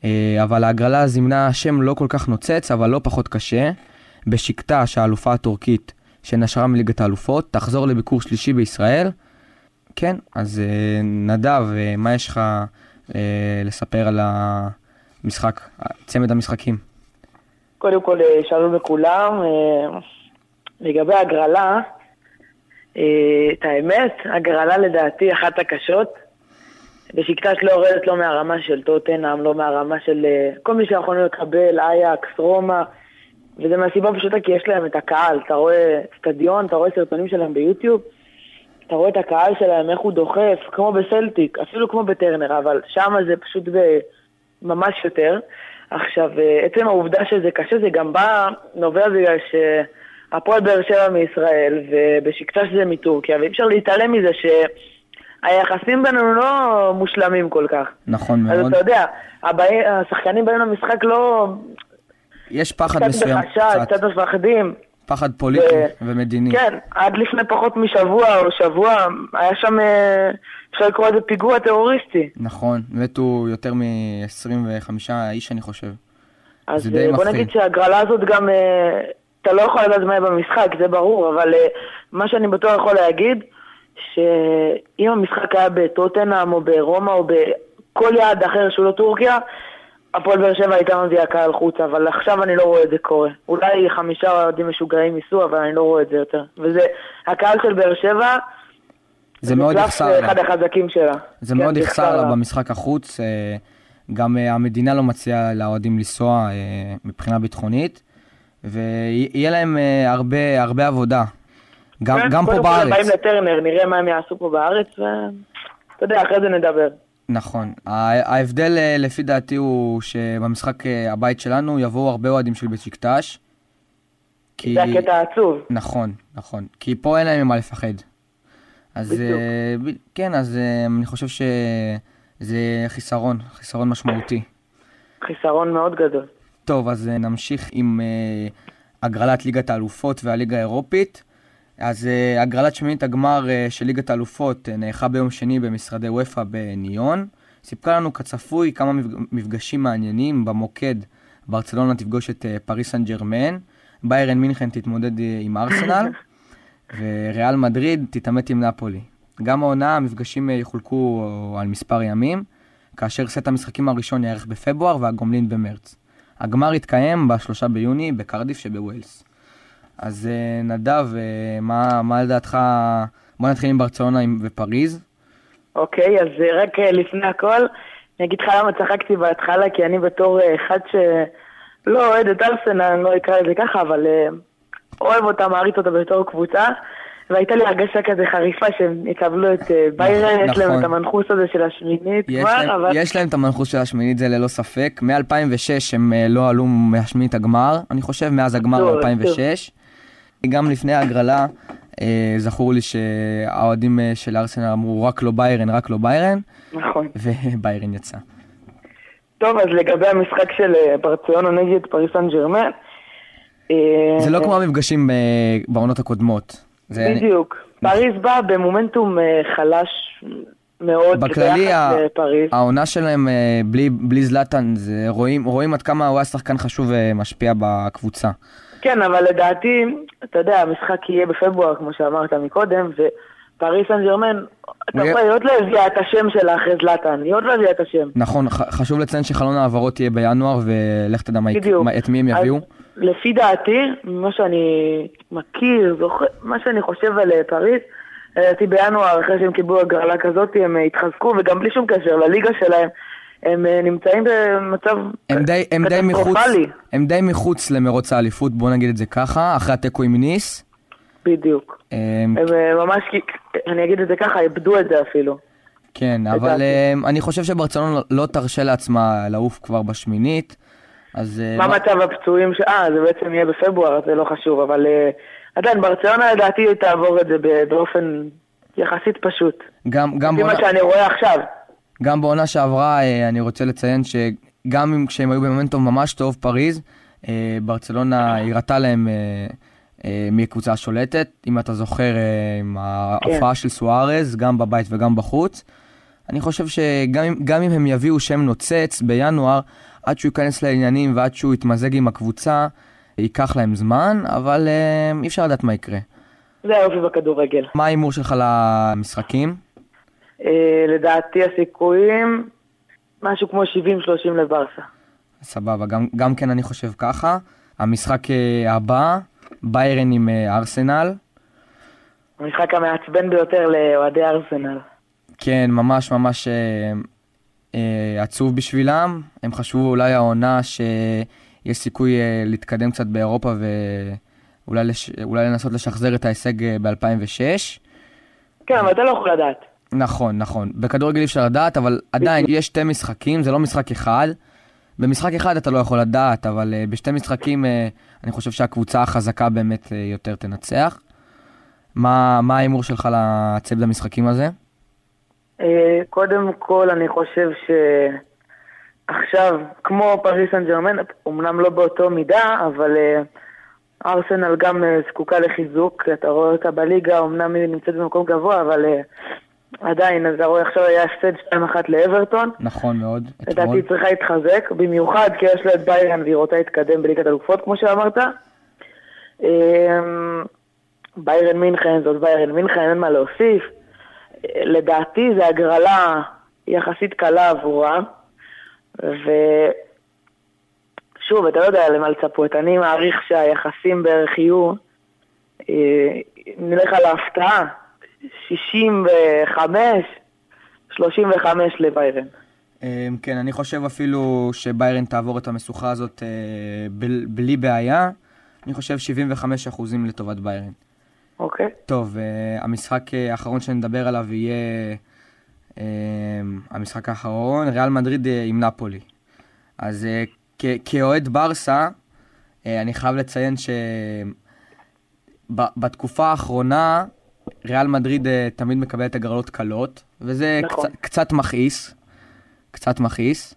Speaker 5: uh, אבל ההגרלה זימנה שם לא כל כך נוצץ, אבל לא פחות קשה. בשקטש, האלופה הטורקית, שנשרה מליגת האלופות, תחזור לביקור שלישי בישראל. כן, אז אה, נדב, אה, מה יש לך אה, לספר על המשחק, צמד המשחקים?
Speaker 14: קודם כל, שלום לכולם. לגבי הגרלה, את האמת, הגרלה לדעתי אחת הקשות. בשקטש לא יורדת לא מהרמה של טוטנאם, לא מהרמה של כל מי שיכולנו לקבל, אייקס, רומא, וזה מהסיבה פשוטה כי יש להם את הקהל. אתה רואה סטדיון, אתה רואה סרטונים שלהם ביוטיוב, אתה רואה את הקהל שלהם, איך הוא דוחף, כמו בסלטיק, אפילו כמו בטרנר, אבל שם זה פשוט ב... ממש יותר. עכשיו, אה, עצם העובדה שזה קשה, זה גם בא, נובע בגלל הפועל באר שבע מישראל, ובשקטש זה מטורקיה, ואי אפשר להתעלם מזה שהיחסים בינינו לא מושלמים כל כך.
Speaker 5: נכון
Speaker 14: אז
Speaker 5: מאוד.
Speaker 14: אתה יודע, הבאים, השחקנים באים למשחק לא...
Speaker 5: יש פחד
Speaker 14: קצת
Speaker 5: מסוים,
Speaker 14: בחשד,
Speaker 5: קצת
Speaker 14: קצת מפחדים.
Speaker 5: פחד פוליטי ומדיני.
Speaker 14: כן, עד לפני פחות משבוע או שבוע, היה שם, אה, אפשר לקרוא לזה פיגוע טרוריסטי.
Speaker 5: נכון, מתו יותר מ-25 איש אני חושב.
Speaker 14: אז
Speaker 5: זה די
Speaker 14: אה, בוא
Speaker 5: מפחיד.
Speaker 14: נגיד שההגרלה הזאת גם, אה, אתה לא יכול לדעת מה יהיה במשחק, זה ברור, אבל מה שאני בטוח יכול להגיד, שאם המשחק היה בטוטנאם או ברומא או בכל יעד אחר שהוא לא טורקיה, הפועל באר שבע הייתה מביאה קהל חוץ, אבל עכשיו אני לא רואה את זה קורה. אולי חמישה אוהדים משוגעים ייסעו, אבל אני לא רואה את זה יותר. וזה, הקהל של באר שבע,
Speaker 5: זה מאוד יחסר לה.
Speaker 14: אחד החזקים שלה.
Speaker 5: זה
Speaker 14: כן,
Speaker 5: מאוד יחסר לה. במשחק החוץ. אה, גם אה, המדינה לא מציעה לאוהדים לנסוע אה, מבחינה ביטחונית, ויהיה להם הרבה הרבה עבודה. גם
Speaker 14: כן,
Speaker 5: גם פה
Speaker 14: קודם כל הם
Speaker 5: בארץ.
Speaker 14: באים לטרנר, נראה מה הם יעשו פה בארץ, ואתה יודע, אחרי זה נדבר.
Speaker 5: נכון. ההבדל אה, לפי דעתי הוא שבמשחק אה, הבית שלנו יבואו הרבה אוהדים של בשקטש. כי...
Speaker 14: זה הקטע העצוב.
Speaker 5: נכון, נכון. כי פה אין להם ממה לפחד. אז
Speaker 14: בדיוק.
Speaker 5: אה, כן, אז אני חושב שזה חיסרון, חיסרון משמעותי.
Speaker 14: חיסרון מאוד גדול.
Speaker 5: טוב, אז נמשיך עם הגרלת ליגת האלופות והליגה האירופית. אז אה, הגרלת שמינית הגמר אה, של ליגת האלופות אה, נערכה ביום שני במשרדי וופא בניון. סיפקה לנו כצפוי כמה מפג- מפגשים מעניינים. במוקד ברצלונה תפגוש את אה, פריס סן ג'רמן, ביירן מינכן תתמודד אה, עם ארסנל, וריאל מדריד תתעמת עם נפולי. גם העונה המפגשים אה, יחולקו אה, על מספר ימים, כאשר סט המשחקים הראשון ייערך בפברואר והגומלין במרץ. הגמר יתקיים ב-3 ביוני בקרדיף שבווילס. אז אה, נדב, אה, מה, מה לדעתך, בוא נתחיל עם ברצלונה ופריז.
Speaker 14: אוקיי, אז אה, רק לפני הכל, אני אגיד לך למה צחקתי בהתחלה, כי אני בתור אחד שלא אוהד את ארסנל, אני לא אקרא לזה ככה, אבל אוהב אותה, מעריץ אותה בתור קבוצה, והייתה לי הרגשה כזה חריפה שהם יקבלו את אה, ביירן, יש להם
Speaker 5: נכון.
Speaker 14: את המנחוס הזה של השמינית
Speaker 5: יש
Speaker 14: כבר,
Speaker 5: להם,
Speaker 14: אבל...
Speaker 5: יש להם את המנחוס של השמינית, זה ללא ספק. מ-2006 הם לא עלו מהשמינית הגמר, אני חושב, מאז הגמר
Speaker 14: טוב,
Speaker 5: ב-2006. גם לפני ההגרלה, אה, זכור לי שהאוהדים אה, של ארסנל אמרו רק לא ביירן, רק לא ביירן,
Speaker 14: נכון.
Speaker 5: וביירן יצא.
Speaker 14: טוב, אז לגבי המשחק של אה, ברציונה נגד פריס סן ג'רמן, אה,
Speaker 5: זה לא כמו המפגשים אה, בעונות הקודמות.
Speaker 14: בדיוק. פריז בא במומנטום אה, חלש מאוד
Speaker 5: בכללי,
Speaker 14: לפריז.
Speaker 5: העונה שלהם בלי, בלי זלאטן, זה רואים, רואים עד כמה הוא היה שחקן חשוב ומשפיע בקבוצה.
Speaker 14: כן, אבל לדעתי, אתה יודע, המשחק יהיה בפברואר, כמו שאמרת מקודם, ופריס סן ג'רמן, אתה רואה, היא עוד לא הביאה את השם שלה אחרי זלאטן, היא עוד לא הביאה את השם.
Speaker 5: נכון, חשוב לציין שחלון העברות יהיה בינואר, ולך תדע מה. מה- את מי הם יביאו.
Speaker 14: לפי דעתי, ממה שאני מכיר, זוכר, מה שאני חושב על אה, פריז, לדעתי בינואר, אחרי שהם קיבלו הגרלה כזאת, הם אה, התחזקו, וגם בלי שום קשר לליגה שלהם, הם אה, נמצאים במצב קטסטרופלי.
Speaker 5: הם די מחוץ למרוץ האליפות, בוא נגיד את זה ככה, אחרי התיקו עם ניס.
Speaker 14: בדיוק.
Speaker 5: הם,
Speaker 14: הם אה, ממש, אני אגיד את זה ככה, איבדו את זה אפילו.
Speaker 5: כן, אבל. הם, אני חושב שברצלונה לא תרשה לעצמה לעוף כבר בשמינית. אז... אה,
Speaker 14: מה מצב הפצועים ש... אה, זה בעצם יהיה בפברואר, זה לא חשוב, אבל עדיין, ברציונה לדעתי תעבור את זה באופן יחסית פשוט.
Speaker 5: גם, גם,
Speaker 14: לפי מה שאני רואה עכשיו.
Speaker 5: גם בעונה שעברה, אה, אני רוצה לציין שגם כשהם היו במומנטום ממש טוב, פריז, אה, ברצלונה הראתה להם אה, מי הקבוצה השולטת. אם אתה זוכר, עם ההופעה של סוארז, גם בבית וגם בחוץ. אני חושב שגם אם- הם יביאו שם נוצץ בינואר, עד שהוא ייכנס לעניינים ועד שהוא יתמזג עם הקבוצה, ייקח להם זמן, אבל אי אפשר לדעת מה יקרה.
Speaker 14: זה היופי בכדורגל.
Speaker 5: מה ההימור שלך למשחקים?
Speaker 14: אה, לדעתי הסיכויים, משהו כמו 70-30 לברסה.
Speaker 5: סבבה, גם, גם כן אני חושב ככה. המשחק אה, הבא, ביירן עם אה, ארסנל.
Speaker 14: המשחק המעצבן ביותר לאוהדי ארסנל.
Speaker 5: כן, ממש ממש אה, אה, עצוב בשבילם. הם חשבו אולי העונה שיש סיכוי אה, להתקדם קצת באירופה ואולי לש, לנסות לשחזר את ההישג אה, ב-2006.
Speaker 14: כן, אבל אתה לא יכול לדעת.
Speaker 5: נכון, נכון. בכדורגל אי אפשר לדעת, אבל עדיין יש שתי משחקים, זה לא משחק אחד. במשחק אחד אתה לא יכול לדעת, אבל אה, בשתי משחקים אה, אני חושב שהקבוצה החזקה באמת אה, יותר תנצח. מה מה ההימור שלך לצוות המשחקים הזה?
Speaker 14: אה, קודם כל, אני חושב שעכשיו, כמו פריס סן ג'רמן, אמנם לא באותו מידה, אבל אה, ארסנל גם אה, זקוקה לחיזוק. אתה רואה אותה בליגה, אמנם היא נמצאת במקום גבוה, אבל אה, עדיין, אתה רואה עכשיו היה הפסד 2-1 לאברטון.
Speaker 5: נכון מאוד,
Speaker 14: לדעתי. היא צריכה להתחזק, במיוחד כי יש לה את ביירן והיא רוצה להתקדם בליגת אלופות, כמו שאמרת. אמ, ביירן מינכן זאת ביירן מינכן, אין מה להוסיף. לדעתי זו הגרלה יחסית קלה עבורה, ושוב, אתה לא יודע למה לצפות, אני מעריך שהיחסים בערך יהיו, אה, נלך על ההפתעה, 65, 35 לביירן.
Speaker 5: אה, כן, אני חושב אפילו שביירן תעבור את המשוכה הזאת אה, בל- בלי בעיה. אני חושב 75 אחוזים לטובת ביירן.
Speaker 14: אוקיי.
Speaker 5: טוב, אה, המשחק אה, האחרון שנדבר עליו יהיה אה, המשחק האחרון, ריאל מדריד עם נפולי. אז כאוהד ברסה, אני חייב לציין שבתקופה האחרונה, ריאל מדריד אה, תמיד מקבלת הגרלות קלות, וזה
Speaker 14: נכון.
Speaker 5: קצ- קצת מכעיס. קצת מכעיס.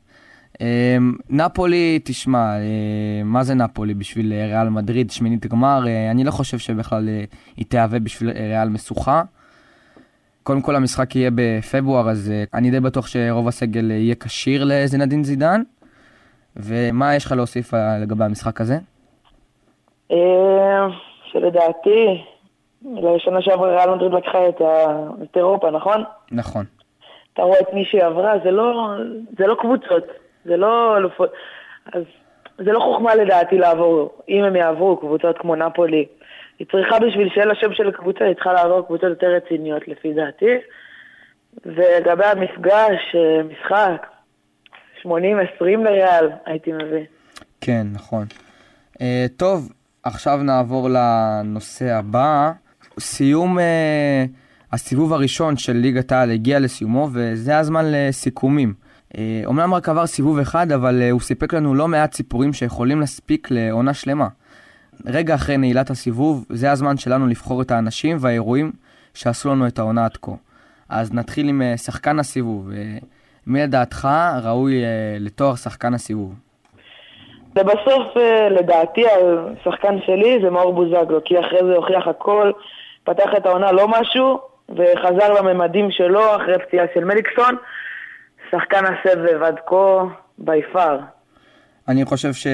Speaker 5: אה, נפולי, תשמע, אה, מה זה נפולי בשביל אה, ריאל מדריד, שמינית גמר? אני לא חושב שבכלל היא תהווה בשביל ריאל משוכה. קודם כל המשחק יהיה בפברואר, אז אני די בטוח שרוב הסגל יהיה כשיר לזינדין זידן. ומה יש לך להוסיף לגבי המשחק הזה?
Speaker 14: אה, שלדעתי, לשנה שעברה ריאל מדריד לקחה את, ה... את אירופה, נכון?
Speaker 5: נכון.
Speaker 14: אתה רואה את מי שהיא עברה, זה לא, זה לא קבוצות, זה לא אלופות. אז זה לא חוכמה לדעתי לעבור, אם הם יעברו קבוצות כמו נפולי. היא צריכה בשביל שיהיה לה שם של קבוצה, היא צריכה לעבור קבוצות יותר רציניות לפי דעתי. ולגבי המפגש, אה, משחק, 80-20 לריאל, הייתי מביא.
Speaker 5: כן, נכון. Uh, טוב, עכשיו נעבור לנושא הבא. סיום uh, הסיבוב הראשון של ליגת העל הגיע לסיומו, וזה הזמן לסיכומים. Uh, אומנם רק עבר סיבוב אחד, אבל uh, הוא סיפק לנו לא מעט סיפורים שיכולים להספיק לעונה שלמה. רגע אחרי נעילת הסיבוב, זה הזמן שלנו לבחור את האנשים והאירועים שעשו לנו את העונה עד כה. אז נתחיל עם uh, שחקן הסיבוב. Uh, מי לדעתך ראוי uh, לתואר שחקן הסיבוב?
Speaker 14: ובסוף, אה, לדעתי, השחקן שלי זה מאור בוזגלו, כי אחרי זה הוכיח הכל, פתח את העונה לא משהו, וחזר לממדים שלו אחרי פציעה של מליקסון. שחקן הסבב עד כה, בי פאר.
Speaker 5: אני חושב, ש...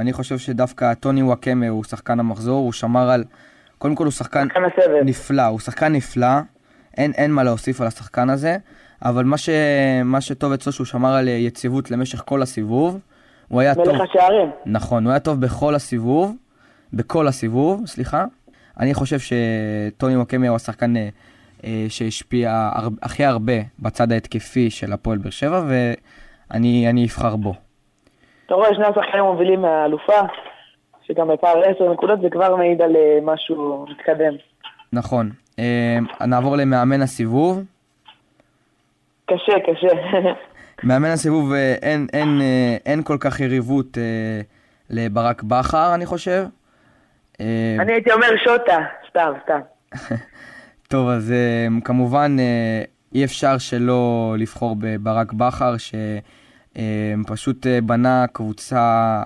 Speaker 5: אני חושב שדווקא טוני וואקמה הוא שחקן המחזור, הוא שמר על... קודם כל הוא שחקן נפלא, הוא שחקן נפלא, אין, אין מה להוסיף על השחקן הזה, אבל מה, ש... מה שטוב אצלו שהוא שמר על יציבות למשך כל הסיבוב, הוא היה טוב...
Speaker 14: מלך השערים.
Speaker 5: נכון, הוא היה טוב בכל הסיבוב, בכל הסיבוב, סליחה. אני חושב שטוני וואקמה הוא השחקן אה, אה, שהשפיע הר... הכי הרבה בצד ההתקפי של הפועל באר שבע, ואני אני אבחר בו.
Speaker 14: אתה רואה, שני השחקנים מובילים מהאלופה, שגם בפער 10 נקודות, זה כבר מעיד על אה, משהו מתקדם.
Speaker 5: נכון. אה, נעבור למאמן הסיבוב.
Speaker 14: קשה, קשה.
Speaker 5: מאמן הסיבוב, אה, אין, אין, אה, אין כל כך יריבות אה, לברק בכר, אני חושב. אה,
Speaker 14: אני הייתי אומר שוטה, סתם, סתם.
Speaker 5: טוב, אז אה, כמובן אה, אי אפשר שלא לבחור בברק בכר, שפשוט בנה קבוצה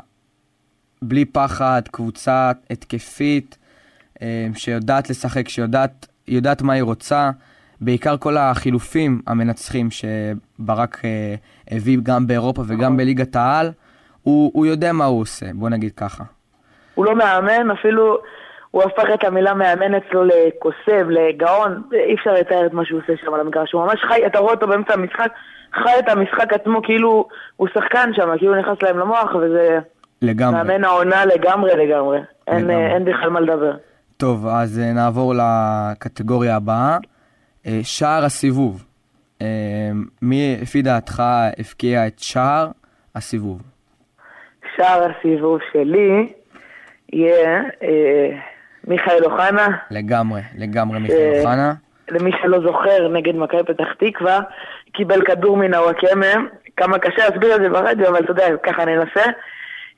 Speaker 5: בלי פחד, קבוצה התקפית, שיודעת לשחק, שיודעת יודעת מה היא רוצה. בעיקר כל החילופים המנצחים שברק הביא גם באירופה וגם בליגת העל, הוא, הוא יודע מה הוא עושה, בוא נגיד ככה.
Speaker 14: הוא לא מאמן, אפילו הוא הפך את המילה מאמן אצלו לקוסם, לגאון, אי אפשר לתאר את מה שהוא עושה שם על המגרש, הוא ממש חי, אתה רואה אותו באמצע המשחק, חי את המשחק עצמו כאילו הוא שחקן שם, כאילו הוא נכנס להם למוח, וזה
Speaker 5: לגמרי.
Speaker 14: מאמן העונה לגמרי לגמרי, אין,
Speaker 5: לגמרי.
Speaker 14: אין בכלל מה לדבר.
Speaker 5: טוב, אז אה, נעבור לקטגוריה הבאה. אה, שער הסיבוב. אה, מי לפי דעתך הבקיע את שער הסיבוב?
Speaker 14: שער הסיבוב שלי יהיה אה, מיכאל אוחנה,
Speaker 5: לגמרי, לגמרי מיכאל אוחנה.
Speaker 14: למי שלא זוכר, נגד מכבי פתח תקווה, קיבל כדור מן הוואקמה, כמה קשה להסביר את זה ברדיו, אבל אתה יודע, ככה אני אנסה.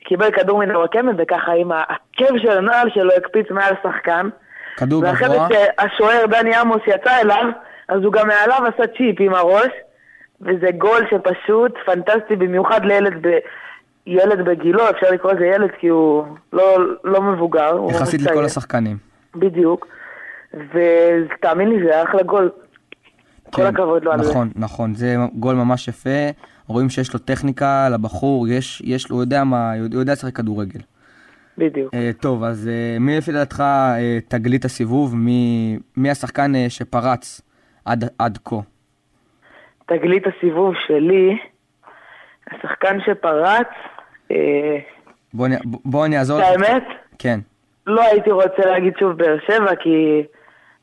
Speaker 14: קיבל כדור מן הוואקמה, וככה עם העקב של הנעל שלו הקפיץ מעל השחקן.
Speaker 5: כדור
Speaker 14: ואחרי
Speaker 5: גבוה.
Speaker 14: זה כשהשוער דני עמוס יצא אליו, אז הוא גם מעליו עשה צ'יפ עם הראש, וזה גול שפשוט פנטסטי, במיוחד לילד ב... ילד בגילו, אפשר לקרוא לזה ילד כי הוא לא, לא מבוגר.
Speaker 5: יחסית לכל. השחקנים.
Speaker 14: בדיוק. ותאמין לי, זה היה אחלה גול. כל הכבוד לו על זה.
Speaker 5: נכון, נכון, זה גול ממש יפה. רואים שיש לו טכניקה לבחור, יש, יש לו, הוא יודע מה, הוא יודע לשחק כדורגל.
Speaker 14: בדיוק.
Speaker 5: Uh, טוב, אז uh, מי לפי דעתך uh, תגלית הסיבוב? מי, מי השחקן uh, שפרץ עד, עד כה?
Speaker 14: תגלית הסיבוב שלי, השחקן שפרץ,
Speaker 5: בוא, נ- בוא אני אעזור.
Speaker 14: את האמת,
Speaker 5: כן.
Speaker 14: לא הייתי רוצה להגיד שוב באר שבע, כי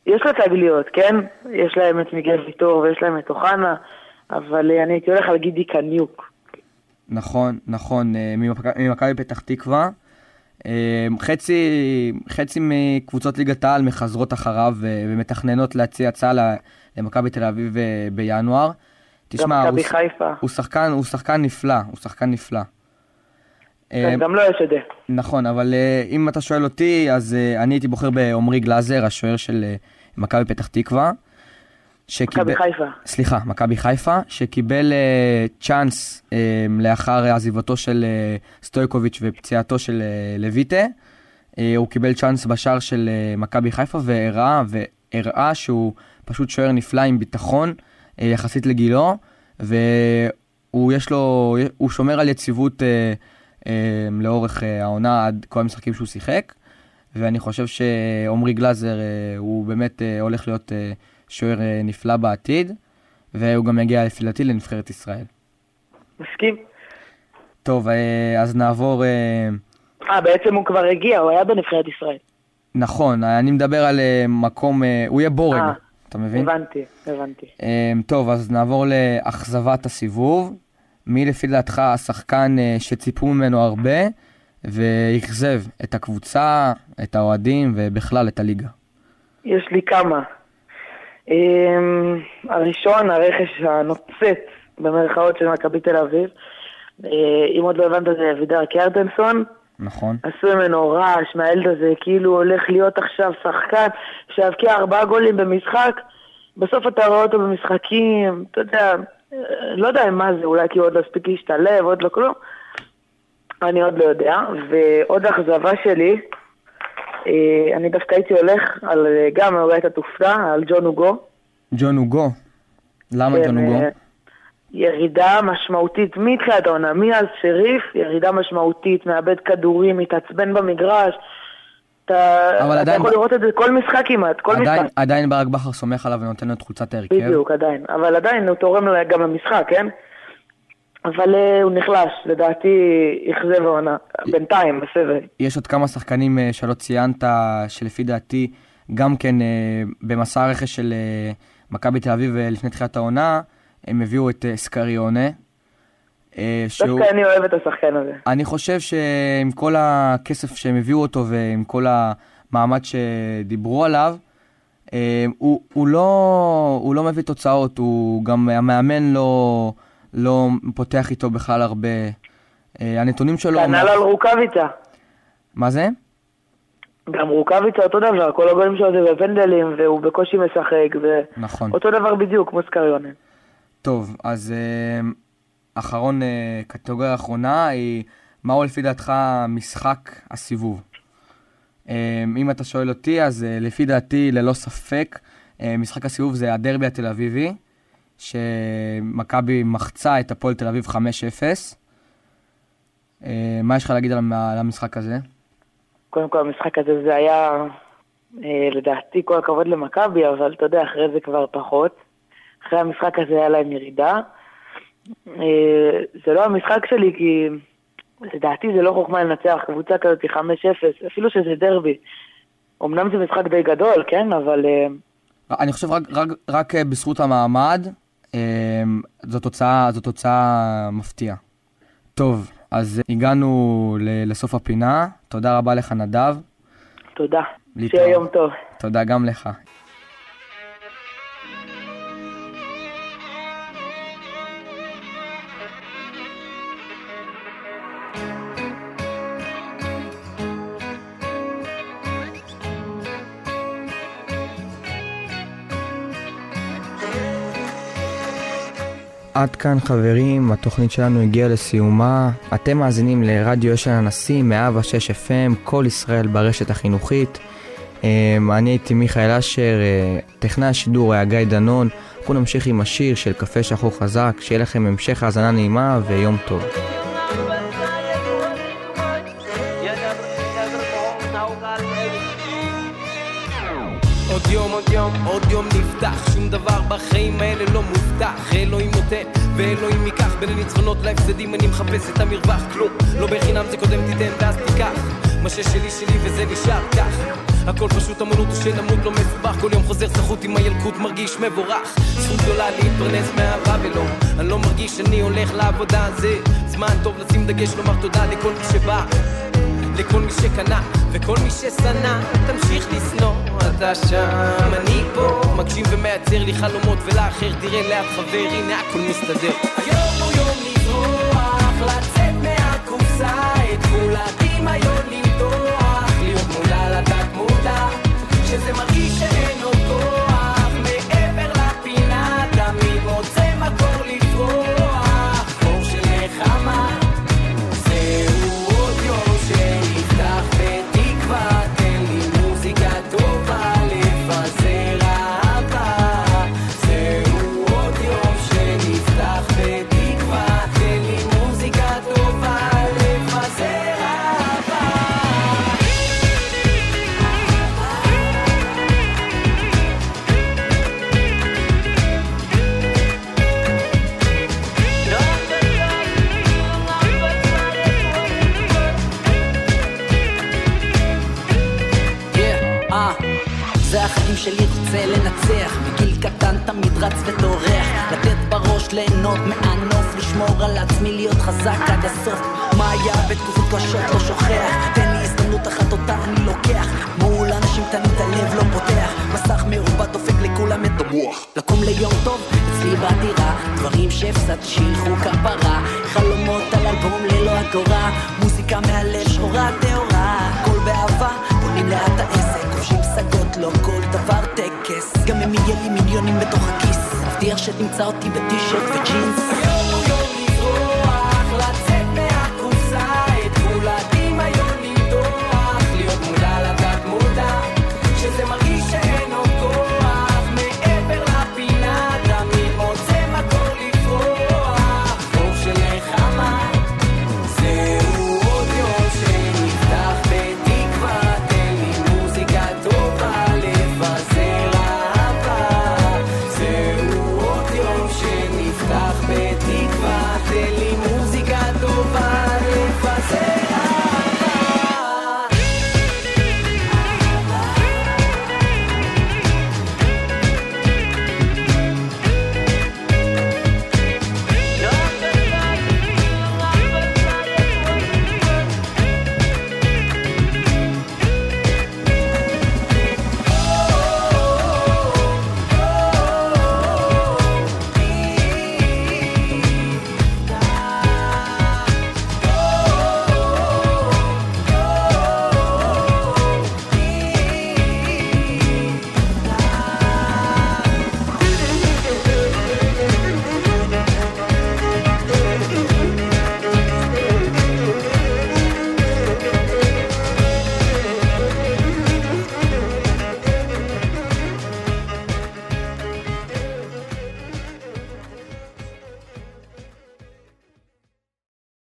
Speaker 14: יש לה תגליות, כן? יש להם את מיגל ויטור ויש להם את אוחנה, אבל אה, אני הייתי הולך על גידי קניוק.
Speaker 5: נכון, נכון, אה, ממכ- ממכבי פתח תקווה. אה, חצי, חצי מקבוצות ליגת העל מחזרות אחריו אה, ומתכננות להציע הצעה למכבי תל אביב אה, בינואר. תשמע, הוא. הוא שחקן, הוא שחקן נפלא, הוא שחקן נפלא. אה,
Speaker 14: כן, גם לא יש את זה.
Speaker 5: נכון, אבל אה, אם אתה שואל אותי, אז אה, אני הייתי בוחר בעמרי גלאזר, השוער של מכבי פתח תקווה. שקיבל-
Speaker 14: מכבי חיפה.
Speaker 5: סליחה, מכבי חיפה, שקיבל אה, צ'אנס אה, לאחר עזיבתו של אה, סטויקוביץ' ופציעתו של אה, לויטה. אה, הוא קיבל צ'אנס בשער של אה, מכבי חיפה והראה, והראה שהוא פשוט שוער נפלא עם ביטחון אה, יחסית לגילו, והוא יש לו, הוא שומר על יציבות אה, לאורך אה, העונה עד כל המשחקים שהוא שיחק. ואני חושב שעמרי גלאזר אה, הוא באמת אה, הולך להיות אה, שוער אה, נפלא בעתיד, והוא גם יגיע לפי דעתי לנבחרת ישראל.
Speaker 14: מסכים.
Speaker 5: טוב, אה, אז נעבור... אה,
Speaker 14: אה, בעצם הוא כבר הגיע, הוא היה בנבחרת ישראל.
Speaker 5: נכון, אני מדבר על מקום... הוא יהיה בורג,
Speaker 14: אה,
Speaker 5: אתה מבין?
Speaker 14: הבנתי, הבנתי.
Speaker 5: אה, טוב, אז נעבור לאכזבת הסיבוב. מי לפי דעתך השחקן אה, שציפו ממנו הרבה ואכזב את הקבוצה, את האוהדים ובכלל את הליגה?
Speaker 14: יש לי כמה. אמ, הראשון, הרכש הנוצץ במרכאות של מכבי תל אביב. אה, אם עוד לא הבנת זה אבידר קרטנסון.
Speaker 5: נכון.
Speaker 14: עשו ממנו רעש מהילד הזה, כאילו הולך להיות עכשיו שחקן שיבקיע ארבעה גולים במשחק. בסוף אתה רואה אותו במשחקים, אתה יודע, לא יודע מה זה, אולי כי הוא עוד לא הספיק להשתלב, עוד לא כלום. אני עוד לא יודע. ועוד אכזבה שלי, אה, אני דווקא הייתי הולך על, גם אולי אתה תופתע, על ג'ון אוגו.
Speaker 5: ג'ון אוגו. למה
Speaker 14: כן,
Speaker 5: ג'ון אוגו?
Speaker 14: אה, ירידה משמעותית מתחילת העונה, מאז שריף, ירידה משמעותית, מאבד כדורים, מתעצבן במגרש. אתה,
Speaker 5: אבל
Speaker 14: אתה
Speaker 5: עדיין
Speaker 14: יכול לראות את זה כל משחק כמעט, כל
Speaker 5: עדיין,
Speaker 14: משחק.
Speaker 5: עדיין ברק בכר סומך עליו ונותן לו את חולצת ההרכב.
Speaker 14: בדיוק, עדיין. אבל עדיין הוא תורם גם למשחק, כן? אבל אה, הוא נחלש, לדעתי אכזב העונה, בינתיים, בסבב.
Speaker 5: יש עוד כמה שחקנים אה, שלא ציינת, שלפי דעתי, גם כן אה, במסע הרכש של מכבי תל אביב לפני תחילת העונה, הם הביאו את סקריונה. אה, שהוא...
Speaker 14: דווקא אני אוהב את השחקן הזה.
Speaker 5: אני חושב שעם כל הכסף שהם הביאו אותו ועם כל המעמד שדיברו עליו, אה, הוא, הוא, לא, הוא לא מביא תוצאות, הוא גם המאמן לא, לא פותח איתו בכלל הרבה. אה, הנתונים שלו...
Speaker 14: כנ"ל על רוקאביצה.
Speaker 5: מה זה?
Speaker 14: גם רוקאביצה אותו דבר, כל הגולים שלו זה בפנדלים, והוא בקושי משחק,
Speaker 5: נכון.
Speaker 14: ואותו דבר בדיוק, כמו סקריונה.
Speaker 5: טוב, אז אחרון, אה, קטגוריה אחרונה היא, מהו לפי דעתך משחק הסיבוב? אה, אם אתה שואל אותי, אז אה, לפי דעתי, ללא ספק, משחק הסיבוב זה הדרבי התל אביבי, שמכבי מחצה את הפועל תל אביב 5-0. אה, מה יש לך להגיד על המ- על המשחק הזה?
Speaker 14: קודם כל המשחק הזה זה היה, לדעתי, כל הכבוד למכבי, אבל אתה יודע, אחרי זה כבר פחות. אחרי המשחק הזה היה להם ירידה. אה, זה לא המשחק שלי, כי לדעתי זה לא חוכמה לנצח קבוצה כזאת 5-0, אפילו שזה דרבי. אמנם זה משחק די גדול, כן? אבל אה,
Speaker 5: אני חושב רק, רק, רק אה, בזכות המעמד, אה, זו תוצאה, זו תוצאה מפתיעה. טוב, אז אה, הגענו לסוף הפינה. תודה רבה לך, נדב.
Speaker 14: תודה. שיהיה יום טוב.
Speaker 5: תודה גם לך. עד כאן חברים, התוכנית שלנו הגיעה לסיומה. אתם מאזינים לרדיו אשל הנשיא, 106 FM, כל ישראל ברשת החינוכית. אמ, אני הייתי מיכאל אשר, אה, טכנאי השידור היה גיא דנון. אנחנו נמשיך עם השיר של קפה שחור חזק, שיהיה לכם המשך האזנה נעימה ויום טוב.
Speaker 15: עוד יום, עוד יום, עוד יום נפתח. שום דבר בחיים האלה לא מובטח. אלוהים נותן ואלוהים ייקח. בין הניצחונות להפסדים אני מחפש את המרווח. כלום לא בחינם זה קודם תיתן ואז תיקח. מה ששלי שלי וזה נשאר כך. הכל פשוט אמנות או שנמות לא מסובך. כל יום חוזר סחוט עם הילקוט מרגיש מבורך. זכות גדולה להתפרנס מאהבה ולא. אני לא מרגיש שאני הולך לעבודה זה זמן טוב לשים דגש לומר תודה לכל מי שבא לכל מי שקנה וכל מי ששנא תמשיך לשנוא. אתה שם אני פה. מגשים ומייצר לי חלומות ולאחר תראה לאט חבר הנה הכל מסתדר. היום
Speaker 16: ליהנות מהנוף לשמור על עצמי להיות חזק עד הסוף. מה היה בתקופות קשות לא שוכח. תן לי הזדמנות אחת אותה אני לוקח. מול אנשים קטנים את הלב לא פותח. מסך מעובד דופק לכולם את המוח לקום ליום טוב אצלי בדירה. דברים שהפסדתי שילכו כפרה. חלומות על אלבום ללא אגורה. מוזיקה מהלב שחורה טהורה. הכל באהבה בונים לאט העסק. כובשים פסגות לא כל דבר טקס. גם אם יהיה לי מיליונים בתוך הכיס מבטיח שתמצא אותי בטישרט וג'ינס